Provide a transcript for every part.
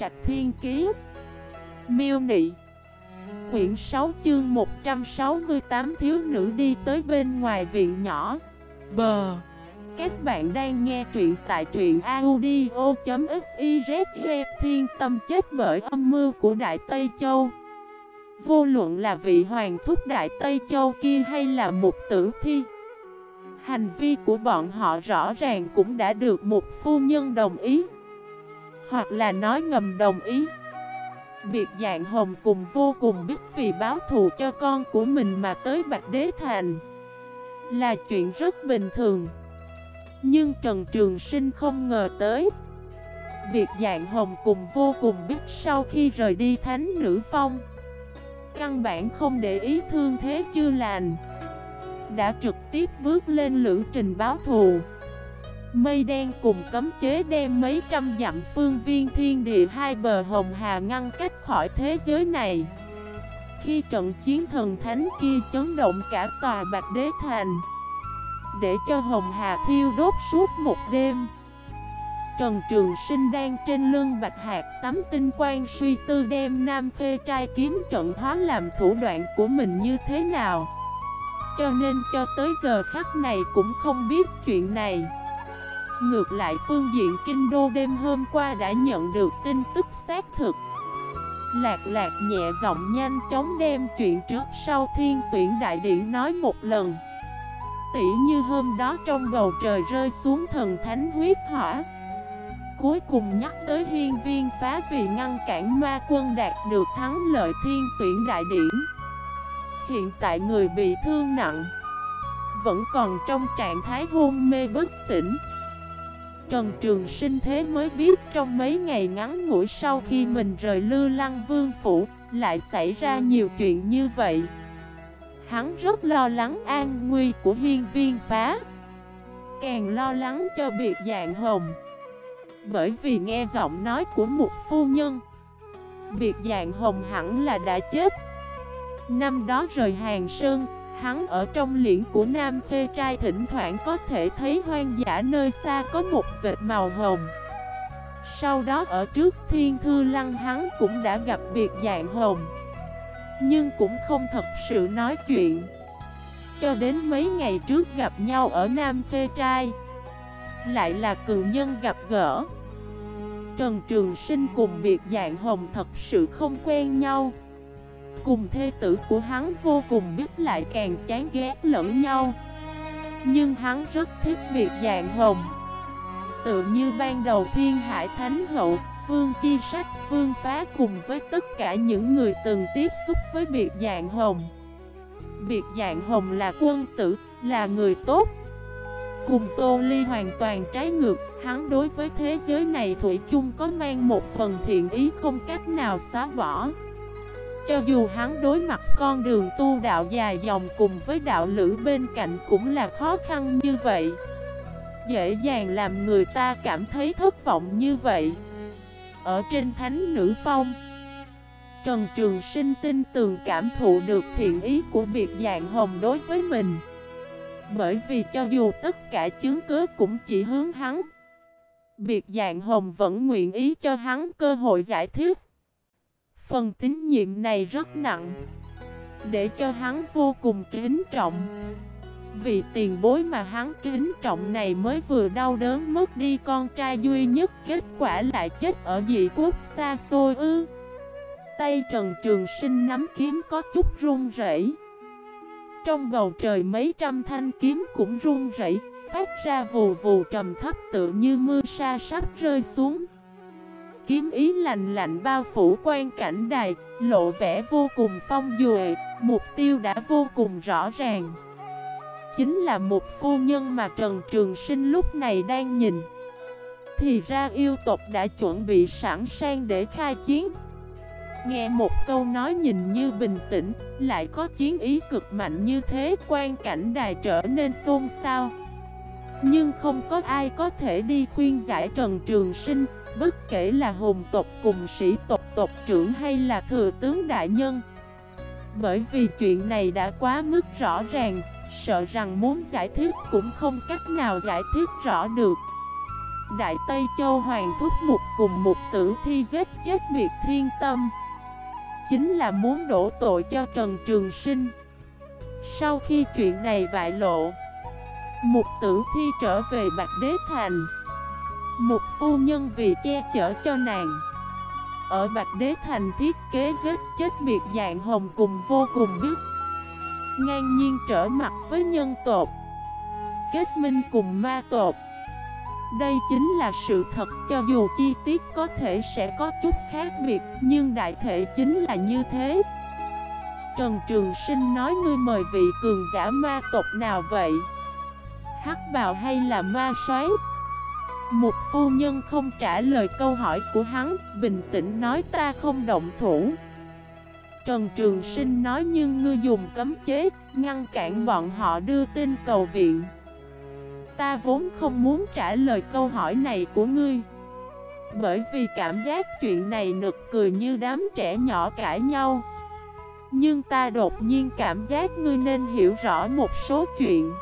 Trạch Thiên Kiế Miêu Nị. Quyển 6 chương 168 thiếu nữ đi tới bên ngoài viện nhỏ. Bờ. Các bạn đang nghe truyện tại truyện audio.xyz Thiên tâm chết bởi âm mưu của Đại Tây Châu. Vô luận là vị hoàng thúc Đại Tây Châu kia hay là một tử thi, Hành vi của bọn họ rõ ràng cũng đã được một phu nhân đồng ý. Hoặc là nói ngầm đồng ý. Biệt dạng hồng cùng vô cùng biết vì báo thù cho con của mình mà tới Bạch Đế Thành Là chuyện rất bình thường. Nhưng Trần Trường Sinh không ngờ tới, Biệt dạng hồng cùng vô cùng biết sau khi rời đi Thánh Nữ Phong, Căn bản không để ý thương thế chưa lành, Đã trực tiếp bước lên lữ trình báo thù. Mây đen cùng cấm chế đem mấy trăm dặm phương viên thiên địa hai bờ hồng hà ngăn cách khỏi thế giới này. Khi trận chiến thần thánh kia chấn động cả tòa bạc đế thành, Để cho hồng hà thiêu đốt suốt một đêm, Trần Trường Sinh đang trên lưng bạch hạt tắm tinh quang suy tư đem Nam Khê trai kiếm trận hóa làm thủ đoạn của mình như thế nào. Cho nên cho tới giờ khắc này cũng không biết chuyện này. Ngược lại phương diện kinh đô đêm hôm qua đã nhận được tin tức xác thực. Lạc lạc nhẹ giọng nhanh chóng đem chuyện trước sau thiên tuyển đại điển nói một lần. Tỉ như hôm đó trong bầu trời rơi xuống thần thánh huyết hỏa. Cuối cùng nhắc tới hiên viên phá vì ngăn cản ma quân đạt được thắng lợi thiên tuyển đại điển. Hiện tại người bị thương nặng. Vẫn còn trong trạng thái hôn mê bất tỉnh. Trần Trường Sinh thế mới biết trong mấy ngày ngắn ngủi sau khi mình rời Lư Lăng Vương Phủ, Lại xảy ra nhiều chuyện như vậy. Hắn rất lo lắng an nguy của hiên viên phá, Càng lo lắng cho biệt dạng hồng. Bởi vì nghe giọng nói của một phu nhân, Biệt dạng hồng hẳn là đã chết. Năm đó rời Hàng Sơn Hắn ở trong liễn của Nam Khê Trai thỉnh thoảng có thể thấy hoang dã nơi xa có một vệt màu hồng. Sau đó ở trước Thiên Thư Lăng hắn cũng đã gặp biệt dạng hồng. Nhưng cũng không thật sự nói chuyện. Cho đến mấy ngày trước gặp nhau ở Nam Khê Trai, Lại là cường nhân gặp gỡ. Trần Trường Sinh cùng biệt dạng hồng thật sự không quen nhau. Cùng thê tử của hắn vô cùng biết lại càng chán ghét lẫn nhau. Nhưng hắn rất thích biệt dạng hồng. Tự như ban đầu thiên hải thánh hậu Vương Chi Sách, Vương Phá cùng với tất cả những người từng tiếp xúc với biệt dạng hồng. Biệt dạng hồng là quân tử, là người tốt. Cùng Tô Ly hoàn toàn trái ngược Hắn đối với thế giới này Thủy chung có mang một phần thiện ý không cách nào xóa bỏ cho dù hắn đối mặt con đường tu đạo dài dòng cùng với đạo lữ bên cạnh cũng là khó khăn như vậy. Dễ dàng làm người ta cảm thấy thất vọng như vậy. Ở trên thánh nữ phong, Trần Trường Sinh tin tường cảm thụ được thiện ý của biệt dạng hồng đối với mình. Bởi vì cho dù tất cả chứng cớ cũng chỉ hướng hắn, Biệt dạng hồng vẫn nguyện ý cho hắn cơ hội giải thích. Phần tín nhiệm này rất nặng Để cho hắn vô cùng kính trọng. Vì tiền bối mà hắn kính trọng này mới vừa đau đớn mất đi con trai duy nhất Kết quả lại chết ở dị quốc xa xôi ư. Tay Trần Trường Sinh nắm kiếm có chút run rẩy. Trong bầu trời mấy trăm thanh kiếm cũng run rẩy, Phát ra vù vù trầm thấp tự như mưa sa sắp rơi xuống kiếm ý lạnh lạnh bao phủ quan cảnh đài, lộ vẻ vô cùng phong duệ, mục tiêu đã vô cùng rõ ràng. Chính là một phu nhân mà Trần Trường Sinh lúc này đang nhìn. Thì ra yêu tộc đã chuẩn bị sẵn sàng để khai chiến. Nghe một câu nói nhìn như bình tĩnh, lại có chiến ý cực mạnh như thế, quan cảnh đài trở nên xôn xao. Nhưng không có ai có thể đi khuyên giải Trần Trường Sinh, Bất kể là hùng tộc cùng sĩ tộc tộc trưởng hay là thừa tướng đại nhân. Bởi vì chuyện này đã quá mức rõ ràng, Sợ rằng muốn giải thích cũng không cách nào giải thích rõ được. Đại Tây Châu Hoàng Thúc Mục cùng một tử thi giết chết miệt thiên tâm. Chính là muốn đổ tội cho Trần Trường Sinh. Sau khi chuyện này bại lộ, Mục tử thi trở về Bạch Đế Thành. Một phu nhân vì che chở cho nàng. Ở Bạch Đế Thành thiết kế giết chết miệt dạng hồng cùng vô cùng biết Ngang nhiên trở mặt với nhân tộc. Kết minh cùng ma tộc. Đây chính là sự thật cho dù chi tiết có thể sẽ có chút khác biệt, Nhưng đại thể chính là như thế. Trần Trường Sinh nói ngươi mời vị cường giả ma tộc nào vậy? Hắc bào hay là ma xoáy? Một phu nhân không trả lời câu hỏi của hắn, Bình tĩnh nói, ta không động thủ. Trần Trường Sinh nói, nhưng ngươi dùng cấm chế, Ngăn cản bọn họ đưa tin cầu viện. Ta vốn không muốn trả lời câu hỏi này của ngươi. Bởi vì cảm giác chuyện này nực cười như đám trẻ nhỏ cãi nhau. Nhưng ta đột nhiên cảm giác ngươi nên hiểu rõ một số chuyện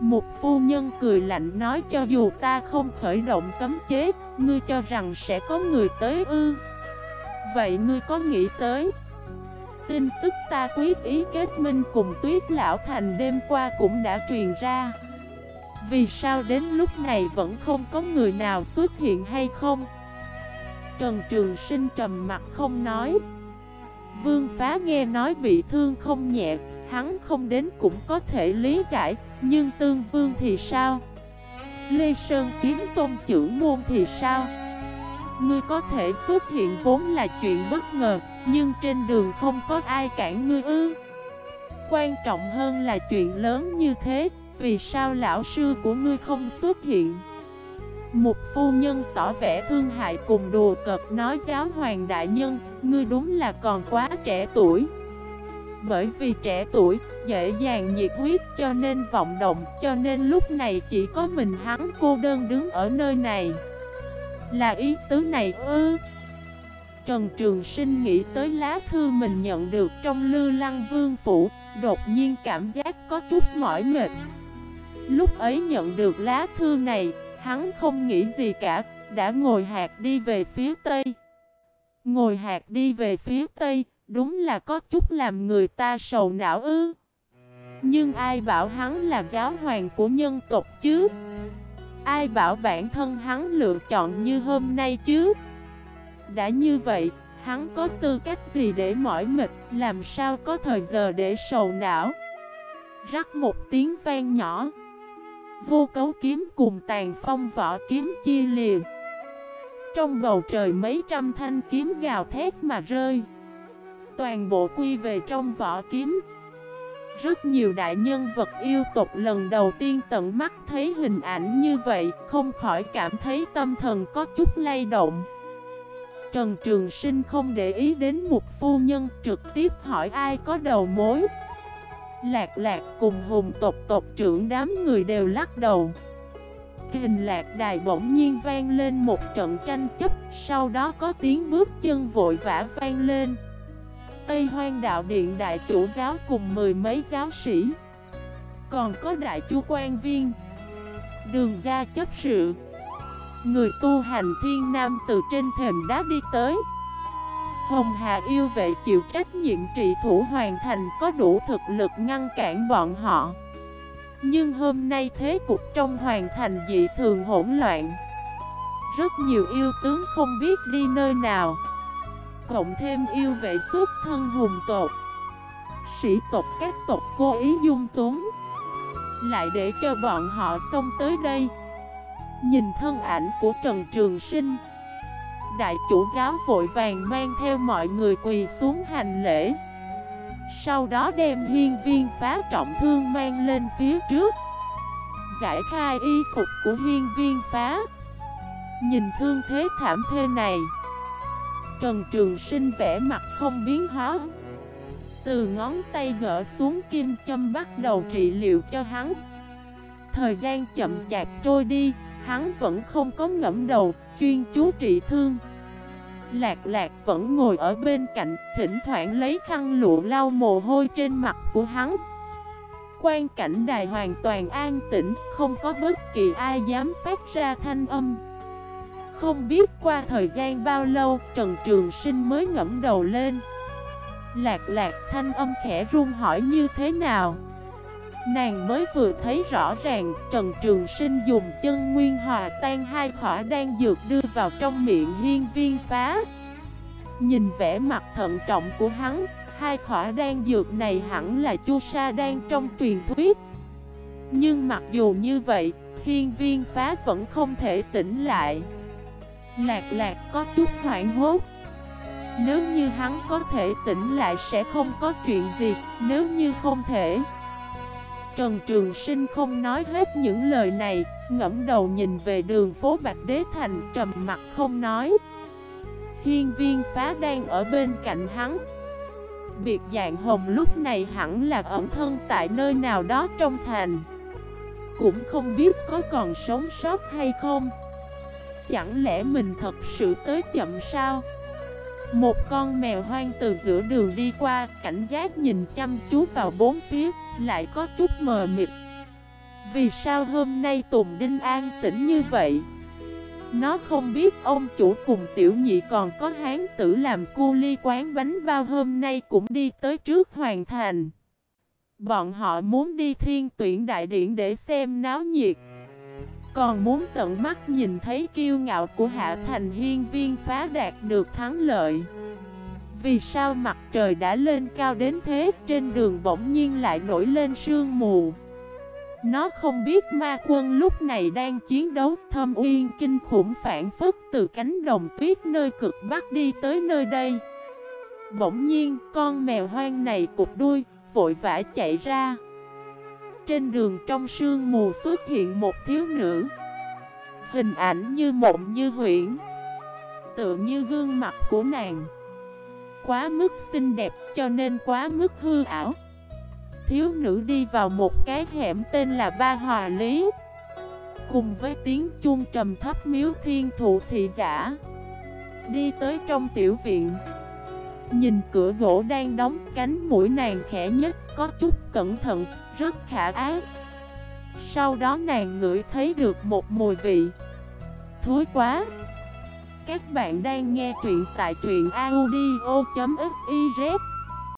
một phu nhân cười lạnh nói cho dù ta không khởi động cấm chế, Ngươi cho rằng sẽ có người tới ư? Vậy ngươi có nghĩ tới? Tin tức ta quyết ý kết minh cùng tuyết lão thành đêm qua cũng đã truyền ra. Vì sao đến lúc này vẫn không có người nào xuất hiện hay không? Trần Trường Sinh trầm mặt không nói. Vương phá nghe nói bị thương không nhẹ, Hắn không đến cũng có thể lý giải. Nhưng tương vương thì sao? Lê Sơn kiếm tôn trưởng môn thì sao? Ngươi có thể xuất hiện vốn là chuyện bất ngờ, Nhưng trên đường không có ai cản ngươi ư? Quan trọng hơn là chuyện lớn như thế, Vì sao lão sư của ngươi không xuất hiện? Một phu nhân tỏ vẻ thương hại cùng đùa cợt nói giáo hoàng đại nhân, Ngươi đúng là còn quá trẻ tuổi bởi vì trẻ tuổi, dễ dàng nhiệt huyết cho nên vọng động Cho nên lúc này chỉ có mình hắn cô đơn đứng ở nơi này. Là ý tứ này ư? Trần Trường Sinh nghĩ tới lá thư mình nhận được trong Lư Lăng Vương Phủ Đột nhiên cảm giác có chút mỏi mệt. Lúc ấy nhận được lá thư này Hắn không nghĩ gì cả Đã ngồi hạt đi về phía Tây. Ngồi hạt đi về phía Tây Đúng là có chút làm người ta sầu não ư. Nhưng ai bảo hắn là giáo hoàng của nhân tộc chứ? Ai bảo bản thân hắn lựa chọn như hôm nay chứ? Đã như vậy, Hắn có tư cách gì để mỏi mệt? Làm sao có thời giờ để sầu não? Rắc một tiếng vang nhỏ. Vô cấu kiếm cùng tàn phong vỏ kiếm chia liền Trong bầu trời mấy trăm thanh kiếm gào thét mà rơi toàn bộ quy về trong vỏ kiếm. Rất nhiều đại nhân vật yêu tộc lần đầu tiên tận mắt thấy hình ảnh như vậy, Không khỏi cảm thấy tâm thần có chút lay động. Trần Trường Sinh không để ý đến một phu nhân trực tiếp hỏi ai có đầu mối. Lạc lạc cùng hùng tộc tộc trưởng đám người đều lắc đầu. Hình lạc đài bỗng nhiên vang lên một trận tranh chấp, Sau đó có tiếng bước chân vội vã vang lên. Tây Hoang Đạo Điện Đại Chủ Giáo cùng mười mấy giáo sĩ. Còn có Đại Chu Quan Viên, Đường gia chấp sự, Người tu hành thiên nam từ trên thềm đá đi tới. Hồng Hà yêu vệ chịu trách nhiệm trị thủ hoàn thành có đủ thực lực ngăn cản bọn họ. Nhưng hôm nay thế cục trong hoàn thành dị thường hỗn loạn. Rất nhiều yêu tướng không biết đi nơi nào. Cộng thêm yêu vệ xuất thân hùng tộc. Sĩ tộc các tộc cố ý dung túng. Lại để cho bọn họ xông tới đây. Nhìn thân ảnh của Trần Trường Sinh. Đại chủ giáo vội vàng mang theo mọi người quỳ xuống hành lễ. Sau đó đem hiên viên phá trọng thương mang lên phía trước. Giải khai y phục của hiên viên phá. Nhìn thương thế thảm thê này. Trần Trường Sinh vẽ mặt không biến hóa. Từ ngón tay gỡ xuống kim châm bắt đầu trị liệu cho hắn. Thời gian chậm chạp trôi đi Hắn vẫn không có ngẫm đầu Chuyên chú trị thương. Lạc lạc vẫn ngồi ở bên cạnh Thỉnh thoảng lấy khăn lụa lau mồ hôi trên mặt của hắn. Quan cảnh đài hoàn toàn an tĩnh, không có bất kỳ ai dám phát ra thanh âm. Không biết qua thời gian bao lâu, Trần Trường Sinh mới ngẫm đầu lên. Lạc lạc thanh âm khẽ run hỏi như thế nào? Nàng mới vừa thấy rõ ràng Trần Trường Sinh dùng chân nguyên hòa tan hai khỏa đang dược đưa vào trong miệng hiên viên phá. Nhìn vẻ mặt thận trọng của hắn Hai khỏa đan dược này hẳn là chu sa đan trong truyền thuyết. Nhưng mặc dù như vậy Hiên viên phá vẫn không thể tỉnh lại. Lạc lạc có chút hoảng hốt. Nếu như hắn có thể tỉnh lại sẽ không có chuyện gì, Nếu như không thể. Trần Trường Sinh không nói hết những lời này, Ngẫm đầu nhìn về đường phố Bạch Đế Thành, trầm mặt không nói. Hiên viên phá đang ở bên cạnh hắn. Biệt dạng hồng lúc này hẳn là ẩn thân tại nơi nào đó trong thành. Cũng không biết có còn sống sót hay không. Chẳng lẽ mình thật sự tới chậm sao? Một con mèo hoang từ giữa đường đi qua, Cảnh giác nhìn chăm chú vào bốn phía, Lại có chút mờ mịt. Vì sao hôm nay Tùng Đinh an tĩnh như vậy? Nó không biết ông chủ cùng tiểu nhị còn có hán tử làm cu ly quán bánh bao hôm nay cũng đi tới trước hoàn thành. Bọn họ muốn đi thiên tuyển đại điện để xem náo nhiệt còn muốn tận mắt nhìn thấy kiêu ngạo của Hạ Thành Hiên Viên phá đạt được thắng lợi. Vì sao mặt trời đã lên cao đến thế Trên đường bỗng nhiên lại nổi lên sương mù? Nó không biết ma quân lúc này đang chiến đấu thâm uyên kinh khủng phản phất từ cánh đồng tuyết nơi cực bắc đi tới nơi đây. Bỗng nhiên con mèo hoang này cụp đuôi, vội vã chạy ra trên đường trong sương mù xuất hiện một thiếu nữ. Hình ảnh như mộng như huyễn. Tựa như gương mặt của nàng. Quá mức xinh đẹp cho nên quá mức hư ảo. Thiếu nữ đi vào một cái hẻm tên là Ba Hòa Lý. Cùng với tiếng chuông trầm thấp miếu thiên thụ thị giả. Đi tới trong tiểu viện. Nhìn cửa gỗ đang đóng cánh mũi nàng khẽ nhất Có chút cẩn thận, rất khả ác. Sau đó nàng ngửi thấy được một mùi vị. Thối quá. Các bạn đang nghe truyện tại truyện audio.fif